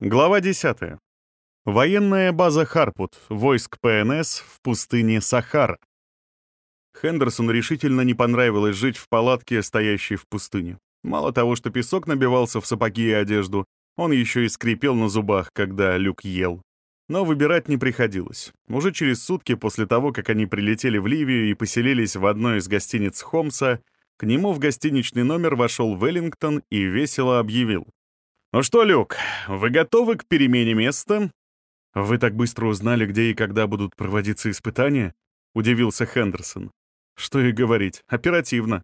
Глава 10. Военная база Харпут, войск ПНС в пустыне Сахара. Хендерсону решительно не понравилось жить в палатке, стоящей в пустыне. Мало того, что песок набивался в сапоги и одежду, он еще и скрипел на зубах, когда Люк ел. Но выбирать не приходилось. Уже через сутки после того, как они прилетели в Ливию и поселились в одной из гостиниц Хомса, к нему в гостиничный номер вошел Веллингтон и весело объявил. «Ну что, Люк, вы готовы к перемене места?» «Вы так быстро узнали, где и когда будут проводиться испытания?» — удивился Хендерсон. «Что и говорить, оперативно».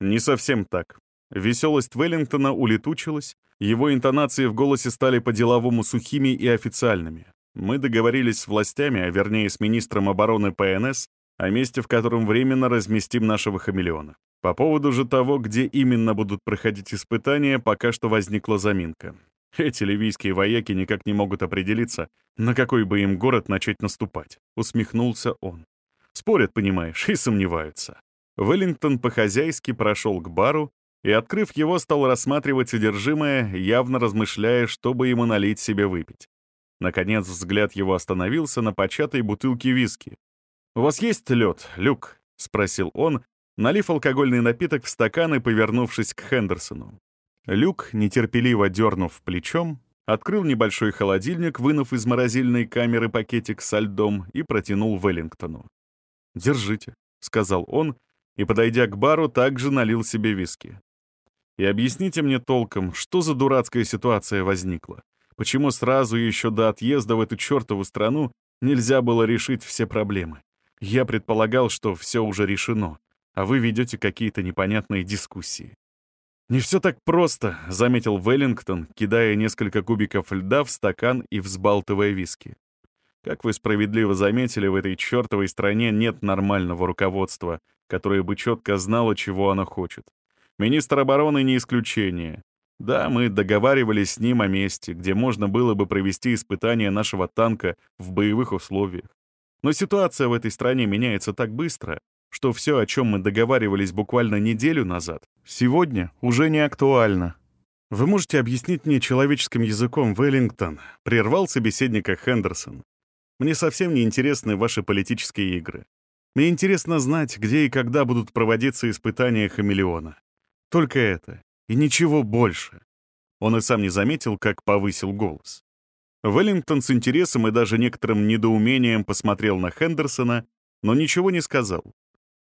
«Не совсем так». Веселость Веллингтона улетучилась, его интонации в голосе стали по-деловому сухими и официальными. Мы договорились с властями, а вернее с министром обороны ПНС, о месте, в котором временно разместим нашего хамелеона. По поводу же того, где именно будут проходить испытания, пока что возникла заминка. Эти ливийские вояки никак не могут определиться, на какой бы им город начать наступать. Усмехнулся он. Спорят, понимаешь, и сомневаются. Веллингтон по-хозяйски прошел к бару и, открыв его, стал рассматривать содержимое, явно размышляя, чтобы ему налить себе выпить. Наконец взгляд его остановился на початой бутылке виски. «У вас есть лед, Люк?» — спросил он, налив алкогольный напиток в стакан и повернувшись к Хендерсону. Люк, нетерпеливо дернув плечом, открыл небольшой холодильник, вынув из морозильной камеры пакетик со льдом и протянул Веллингтону. «Держите», — сказал он, и, подойдя к бару, также налил себе виски. «И объясните мне толком, что за дурацкая ситуация возникла? Почему сразу еще до отъезда в эту чертову страну нельзя было решить все проблемы? Я предполагал, что все уже решено, а вы ведете какие-то непонятные дискуссии. «Не все так просто», — заметил Веллингтон, кидая несколько кубиков льда в стакан и взбалтывая виски. «Как вы справедливо заметили, в этой чертовой стране нет нормального руководства, которое бы четко знало, чего оно хочет. Министр обороны не исключение. Да, мы договаривались с ним о месте, где можно было бы провести испытание нашего танка в боевых условиях. Но ситуация в этой стране меняется так быстро, что все, о чем мы договаривались буквально неделю назад, сегодня уже не актуально. «Вы можете объяснить мне человеческим языком, Веллингтон?» — прервал собеседника Хендерсон. «Мне совсем не интересны ваши политические игры. Мне интересно знать, где и когда будут проводиться испытания хамелеона. Только это. И ничего больше». Он и сам не заметил, как повысил голос. Веллингтон с интересом и даже некоторым недоумением посмотрел на Хендерсона, но ничего не сказал.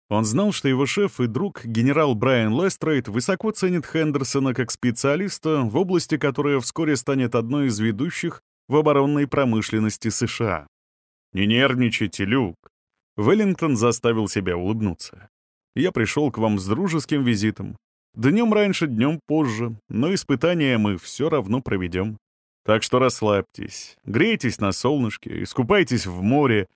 Он знал, что его шеф и друг, генерал Брайан Лестрейд, высоко ценит Хендерсона как специалиста в области, которая вскоре станет одной из ведущих в оборонной промышленности США. «Не нервничайте, Люк!» Веллингтон заставил себя улыбнуться. «Я пришел к вам с дружеским визитом. Днем раньше, днем позже, но испытания мы все равно проведем. Так что расслабьтесь, грейтесь на солнышке, искупайтесь в море.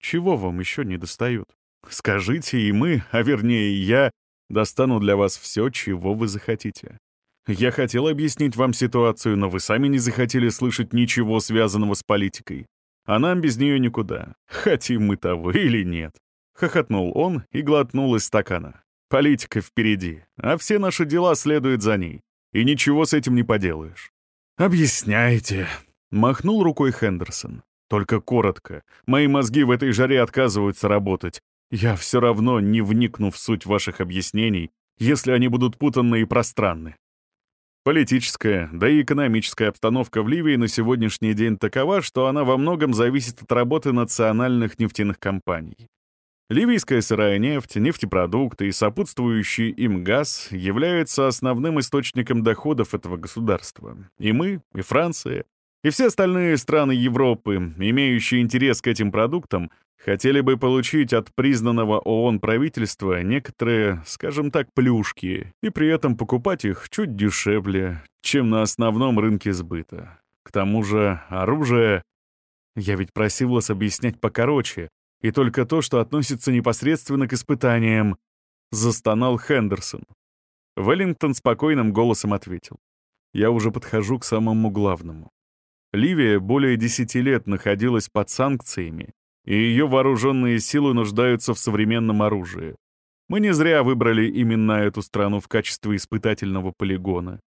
Чего вам еще не достает?» Скажите, и мы, а вернее я, достану для вас все, чего вы захотите. Я хотел объяснить вам ситуацию, но вы сами не захотели слышать ничего, связанного с политикой. А нам без нее никуда, хотим мы того или нет. Хохотнул он и глотнул из стакана. Политика впереди, а все наши дела следуют за ней. И ничего с этим не поделаешь. «Объясняйте», — махнул рукой Хендерсон. «Только коротко. Мои мозги в этой жаре отказываются работать. Я все равно не вникну в суть ваших объяснений, если они будут путанны и пространны. Политическая, да и экономическая обстановка в Ливии на сегодняшний день такова, что она во многом зависит от работы национальных нефтяных компаний. Ливийская сырая нефть, нефтепродукты и сопутствующий им газ являются основным источником доходов этого государства. И мы, и Франция, и все остальные страны Европы, имеющие интерес к этим продуктам, хотели бы получить от признанного ООН правительства некоторые, скажем так, плюшки, и при этом покупать их чуть дешевле, чем на основном рынке сбыта. К тому же оружие... Я ведь просил вас объяснять покороче, и только то, что относится непосредственно к испытаниям, застонал Хендерсон. Веллингтон спокойным голосом ответил. Я уже подхожу к самому главному. Ливия более десяти лет находилась под санкциями, и ее вооруженные силы нуждаются в современном оружии. Мы не зря выбрали именно эту страну в качестве испытательного полигона.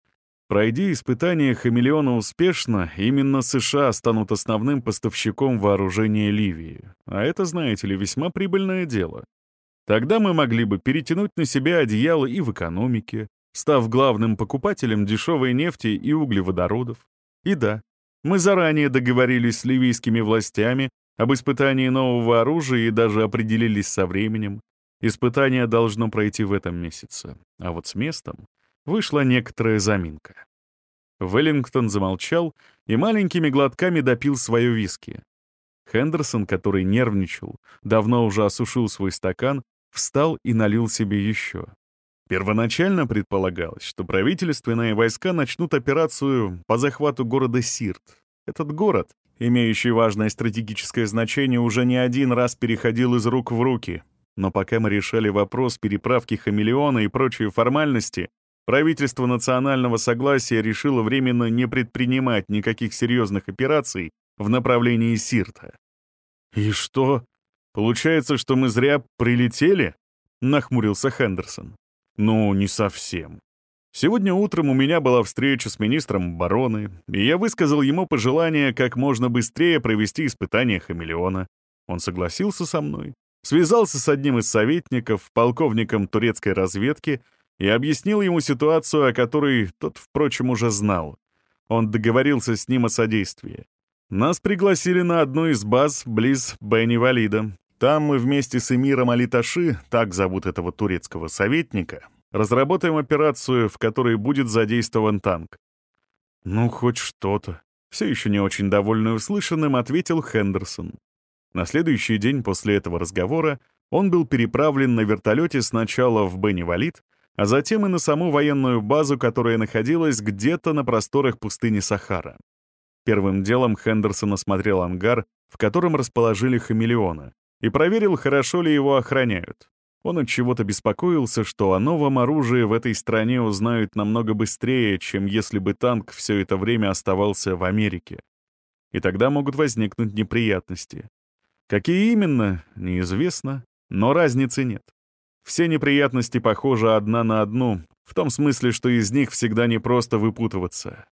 Пройди испытания хамелеона успешно, именно США станут основным поставщиком вооружения Ливии. А это, знаете ли, весьма прибыльное дело. Тогда мы могли бы перетянуть на себя одеяло и в экономике, став главным покупателем дешевой нефти и углеводородов. И да, мы заранее договорились с ливийскими властями об испытании нового оружия и даже определились со временем. Испытание должно пройти в этом месяце. А вот с местом вышла некоторая заминка. Веллингтон замолчал и маленькими глотками допил свое виски. Хендерсон, который нервничал, давно уже осушил свой стакан, встал и налил себе еще. Первоначально предполагалось, что правительственные войска начнут операцию по захвату города Сирт. Этот город, имеющий важное стратегическое значение, уже не один раз переходил из рук в руки. Но пока мы решали вопрос переправки хамелеона и прочие формальности, правительство национального согласия решило временно не предпринимать никаких серьезных операций в направлении Сирта. «И что? Получается, что мы зря прилетели?» — нахмурился Хендерсон. «Ну, не совсем. Сегодня утром у меня была встреча с министром обороны, и я высказал ему пожелание как можно быстрее провести испытание хамелеона. Он согласился со мной, связался с одним из советников, полковником турецкой разведки, и объяснил ему ситуацию, о которой тот, впрочем, уже знал. Он договорился с ним о содействии. Нас пригласили на одну из баз близ Бени-Валида. Там мы вместе с эмиром Алиташи, так зовут этого турецкого советника, разработаем операцию, в которой будет задействован танк. «Ну, хоть что-то», — все еще не очень довольный услышанным, ответил Хендерсон. На следующий день после этого разговора он был переправлен на вертолете сначала в Бенни-Валид, а затем и на саму военную базу, которая находилась где-то на просторах пустыни Сахара. Первым делом Хендерсон осмотрел ангар, в котором расположили хамелеона, и проверил, хорошо ли его охраняют. Он от чего-то беспокоился, что о новом оружии в этой стране узнают намного быстрее, чем если бы танк все это время оставался в Америке. И тогда могут возникнуть неприятности. Какие именно, неизвестно, но разницы нет. Все неприятности похожи одна на одну, в том смысле, что из них всегда непросто выпутываться.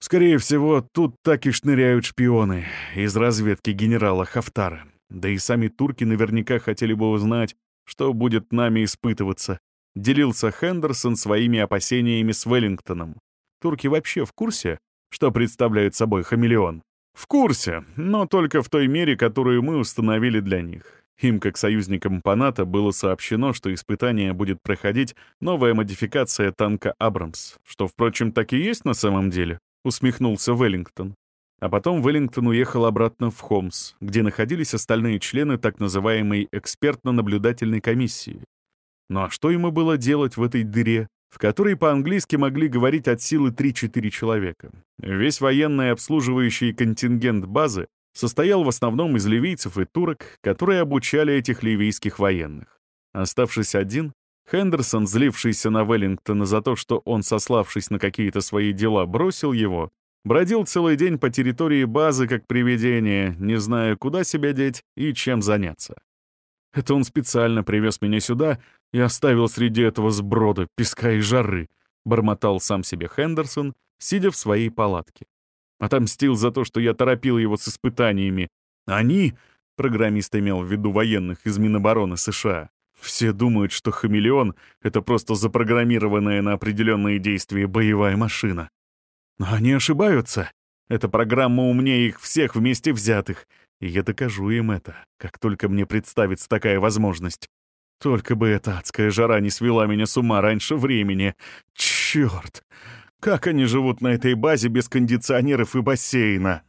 Скорее всего, тут так и шныряют шпионы из разведки генерала Хафтара. Да и сами турки наверняка хотели бы узнать, что будет нами испытываться. Делился Хендерсон своими опасениями с Веллингтоном. Турки вообще в курсе, что представляет собой хамелеон? В курсе, но только в той мере, которую мы установили для них. Им, как союзникам по НАТО, было сообщено, что испытание будет проходить новая модификация танка «Абрамс», что, впрочем, так и есть на самом деле, усмехнулся Веллингтон. А потом Веллингтон уехал обратно в Хомс, где находились остальные члены так называемой экспертно-наблюдательной комиссии. Ну а что ему было делать в этой дыре, в которой по-английски могли говорить от силы 3-4 человека? Весь военный обслуживающий контингент базы состоял в основном из ливийцев и турок, которые обучали этих ливийских военных. Оставшись один, Хендерсон, злившийся на Веллингтона за то, что он, сославшись на какие-то свои дела, бросил его, бродил целый день по территории базы как привидение, не зная, куда себя деть и чем заняться. Это он специально привез меня сюда и оставил среди этого сброда, песка и жары, бормотал сам себе Хендерсон, сидя в своей палатке. Отомстил за то, что я торопил его с испытаниями. Они, программист имел в виду военных из Минобороны США, все думают, что хамелеон — это просто запрограммированная на определенные действия боевая машина. Но они ошибаются. Эта программа умнее их всех вместе взятых. И я докажу им это, как только мне представится такая возможность. Только бы эта адская жара не свела меня с ума раньше времени. Черт! Как они живут на этой базе без кондиционеров и бассейна?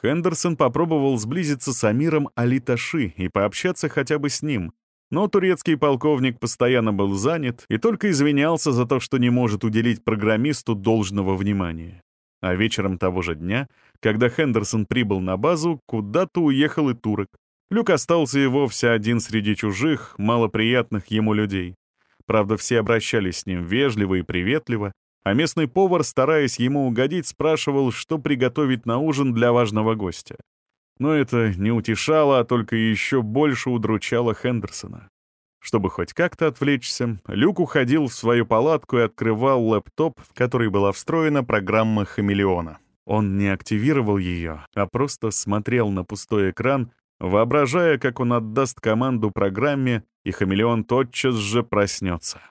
Хендерсон попробовал сблизиться с Амиром Алиташи и пообщаться хотя бы с ним. Но турецкий полковник постоянно был занят и только извинялся за то, что не может уделить программисту должного внимания. А вечером того же дня, когда Хендерсон прибыл на базу, куда-то уехал и турок. Люк остался и вовсе один среди чужих, малоприятных ему людей. Правда, все обращались с ним вежливо и приветливо, а местный повар, стараясь ему угодить, спрашивал, что приготовить на ужин для важного гостя. Но это не утешало, а только еще больше удручало Хендерсона. Чтобы хоть как-то отвлечься, Люк уходил в свою палатку и открывал лэптоп, в который была встроена программа «Хамелеона». Он не активировал ее, а просто смотрел на пустой экран, воображая, как он отдаст команду программе, и хамелеон тотчас же проснется.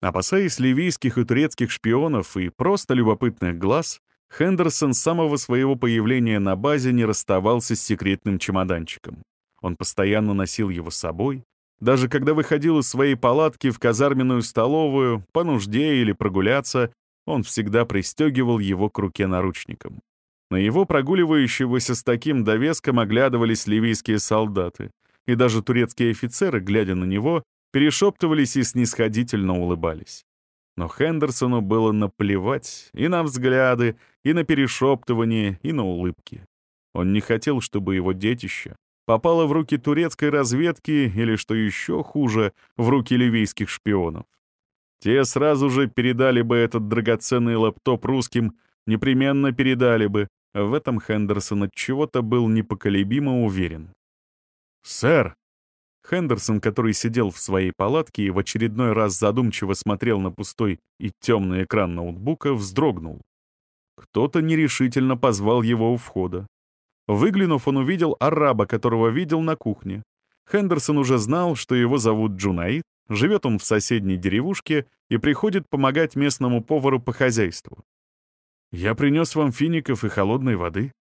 Опасаясь ливийских и турецких шпионов и просто любопытных глаз, Хендерсон с самого своего появления на базе не расставался с секретным чемоданчиком. Он постоянно носил его с собой, даже когда выходил из своей палатки в казарменную столовую, по нужде или прогуляться, он всегда пристегивал его к руке наручником. На его прогуливающегося с таким довеском оглядывались ливийские солдаты, и даже турецкие офицеры, глядя на него, перешептывались и снисходительно улыбались. Но Хендерсону было наплевать и на взгляды, и на перешептывание, и на улыбки. Он не хотел, чтобы его детище попало в руки турецкой разведки или, что еще хуже, в руки ливийских шпионов. Те сразу же передали бы этот драгоценный лаптоп русским, непременно передали бы. В этом Хендерсон от чего-то был непоколебимо уверен. «Сэр!» Хендерсон, который сидел в своей палатке и в очередной раз задумчиво смотрел на пустой и темный экран ноутбука, вздрогнул. Кто-то нерешительно позвал его у входа. Выглянув, он увидел араба, которого видел на кухне. Хендерсон уже знал, что его зовут Джунаид, живет он в соседней деревушке и приходит помогать местному повару по хозяйству. «Я принес вам фиников и холодной воды.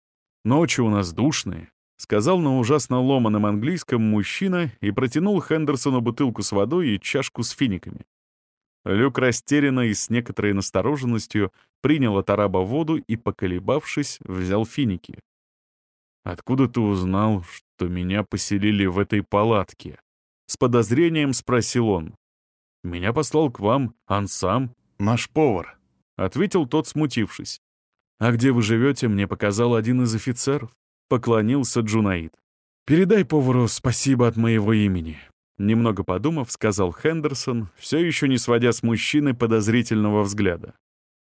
Ночи у нас душные», — сказал на ужасно ломаном английском мужчина и протянул Хендерсону бутылку с водой и чашку с финиками. Люк растерянно и с некоторой настороженностью принял от араба воду и, поколебавшись, взял финики. «Откуда ты узнал, что меня поселили в этой палатке?» С подозрением спросил он. «Меня послал к вам Ансам, наш повар», — ответил тот, смутившись. «А где вы живете, мне показал один из офицеров», — поклонился Джунаид. «Передай повару спасибо от моего имени», — немного подумав, сказал Хендерсон, все еще не сводя с мужчины подозрительного взгляда.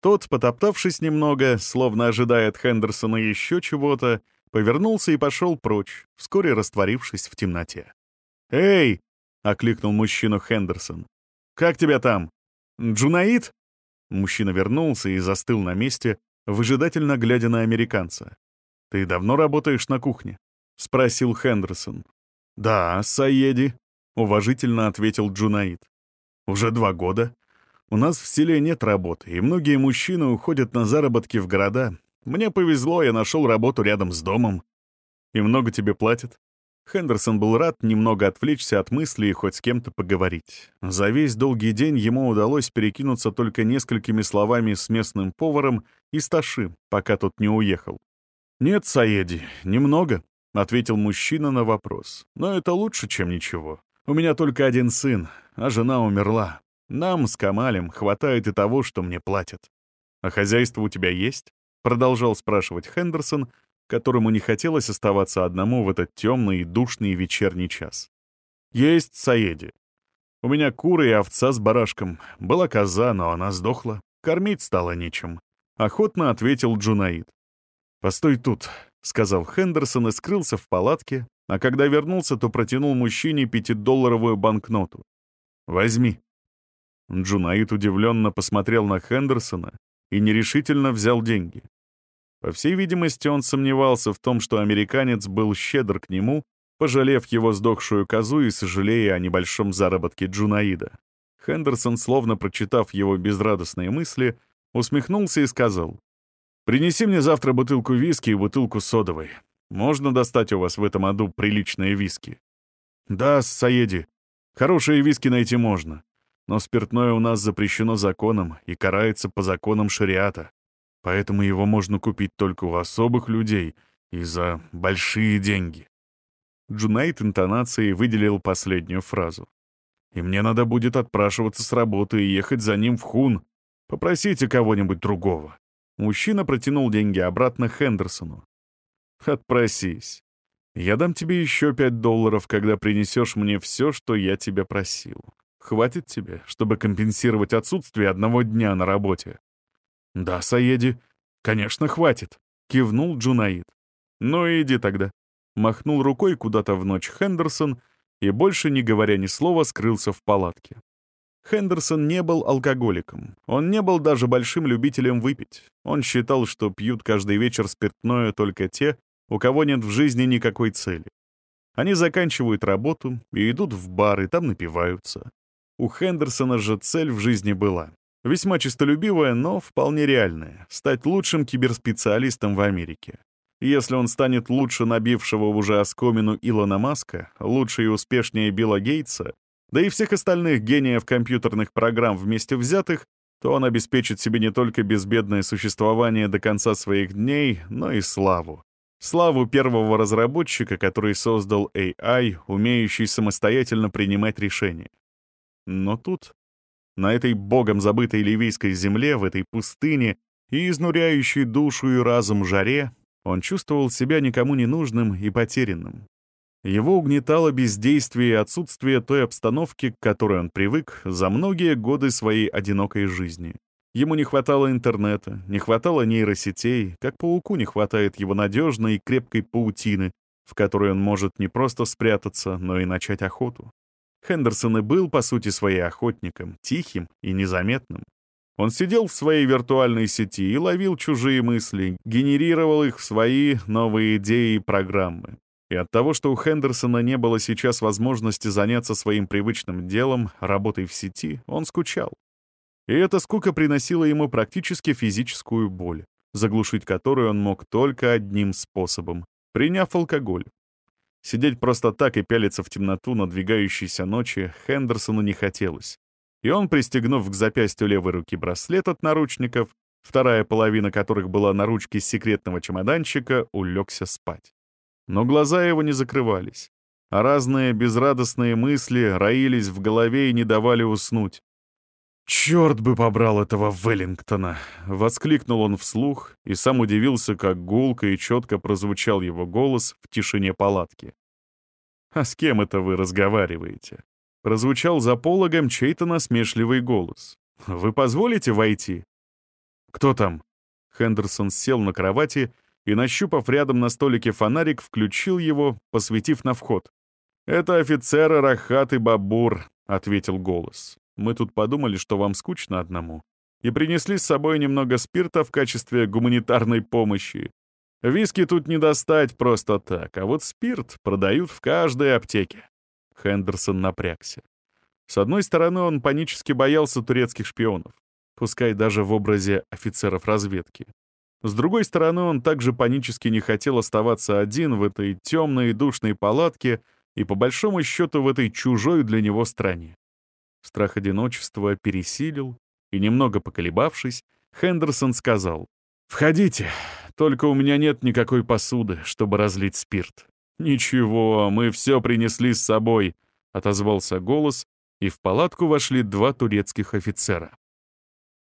Тот, потоптавшись немного, словно ожидая от Хендерсона еще чего-то, повернулся и пошел прочь, вскоре растворившись в темноте. «Эй!» — окликнул мужчину Хендерсон. «Как тебя там? Джунаид?» Мужчина вернулся и застыл на месте, выжидательно глядя на американца. «Ты давно работаешь на кухне?» — спросил Хендерсон. «Да, Саеди», — уважительно ответил Джунаид. «Уже два года. У нас в селе нет работы, и многие мужчины уходят на заработки в города, мне повезло, я нашел работу рядом с домом. И много тебе платят?» Хендерсон был рад немного отвлечься от мыслей и хоть с кем-то поговорить. За весь долгий день ему удалось перекинуться только несколькими словами с местным поваром и Сташи, пока тот не уехал. «Нет, Саеди, немного», — ответил мужчина на вопрос. «Но это лучше, чем ничего. У меня только один сын, а жена умерла. Нам с Камалем хватает и того, что мне платят. А хозяйство у тебя есть?» Продолжал спрашивать Хендерсон, которому не хотелось оставаться одному в этот темный и душный вечерний час. «Есть Саеди. У меня куры и овца с барашком. Была коза, но она сдохла. Кормить стало нечем», — охотно ответил Джунаид. «Постой тут», — сказал Хендерсон и скрылся в палатке, а когда вернулся, то протянул мужчине пятидолларовую банкноту. «Возьми». Джунаид удивленно посмотрел на Хендерсона и нерешительно взял деньги. По всей видимости, он сомневался в том, что американец был щедр к нему, пожалев его сдохшую козу и сожалея о небольшом заработке Джунаида. Хендерсон, словно прочитав его безрадостные мысли, усмехнулся и сказал, «Принеси мне завтра бутылку виски и бутылку содовой. Можно достать у вас в этом аду приличные виски?» «Да, Саеди. Хорошие виски найти можно. Но спиртное у нас запрещено законом и карается по законам шариата поэтому его можно купить только у особых людей и за большие деньги. Джунаид интонацией выделил последнюю фразу. «И мне надо будет отпрашиваться с работы и ехать за ним в Хун. Попросите кого-нибудь другого». Мужчина протянул деньги обратно Хендерсону. «Отпросись. Я дам тебе еще пять долларов, когда принесешь мне все, что я тебя просил. Хватит тебе, чтобы компенсировать отсутствие одного дня на работе?» «Да, Саеди, конечно, хватит», — кивнул Джунаид. «Ну иди тогда». Махнул рукой куда-то в ночь Хендерсон и, больше не говоря ни слова, скрылся в палатке. Хендерсон не был алкоголиком. Он не был даже большим любителем выпить. Он считал, что пьют каждый вечер спиртное только те, у кого нет в жизни никакой цели. Они заканчивают работу и идут в бар, и там напиваются. У Хендерсона же цель в жизни была. Весьма честолюбивая, но вполне реальная — стать лучшим киберспециалистом в Америке. Если он станет лучше набившего уже оскомину Илона Маска, лучше и успешнее Билла Гейтса, да и всех остальных гениев компьютерных программ вместе взятых, то он обеспечит себе не только безбедное существование до конца своих дней, но и славу. Славу первого разработчика, который создал AI, умеющий самостоятельно принимать решения. Но тут, на этой богом забытой ливийской земле, в этой пустыне и изнуряющей душу и разум жаре, он чувствовал себя никому не нужным и потерянным. Его угнетало бездействие и отсутствие той обстановки, к которой он привык за многие годы своей одинокой жизни. Ему не хватало интернета, не хватало нейросетей, как пауку не хватает его надежной и крепкой паутины, в которой он может не просто спрятаться, но и начать охоту. Хендерсон и был, по сути, своей охотником, тихим и незаметным. Он сидел в своей виртуальной сети и ловил чужие мысли, генерировал их в свои новые идеи и программы. И от того, что у Хендерсона не было сейчас возможности заняться своим привычным делом, работой в сети, он скучал. И эта скука приносила ему практически физическую боль, заглушить которую он мог только одним способом — приняв алкоголь. Сидеть просто так и пялиться в темноту надвигающейся ночи Хендерсону не хотелось. И он, пристегнув к запястью левой руки браслет от наручников, вторая половина которых была на ручке секретного чемоданчика, улегся спать но глаза его не закрывались, а разные безрадостные мысли роились в голове и не давали уснуть. «Черт бы побрал этого Веллингтона!» — воскликнул он вслух и сам удивился, как гулко и четко прозвучал его голос в тишине палатки. «А с кем это вы разговариваете?» Прозвучал за пологом чей-то насмешливый голос. «Вы позволите войти?» «Кто там?» Хендерсон сел на кровати и, нащупав рядом на столике фонарик, включил его, посветив на вход. «Это офицеры Рахат и Бабур», — ответил голос. «Мы тут подумали, что вам скучно одному, и принесли с собой немного спирта в качестве гуманитарной помощи. Виски тут не достать просто так, а вот спирт продают в каждой аптеке». Хендерсон напрягся. С одной стороны, он панически боялся турецких шпионов, пускай даже в образе офицеров разведки. С другой стороны, он также панически не хотел оставаться один в этой темной и душной палатке и, по большому счету, в этой чужой для него стране. Страх одиночества пересилил, и, немного поколебавшись, Хендерсон сказал, «Входите, только у меня нет никакой посуды, чтобы разлить спирт». «Ничего, мы все принесли с собой», — отозвался голос, и в палатку вошли два турецких офицера.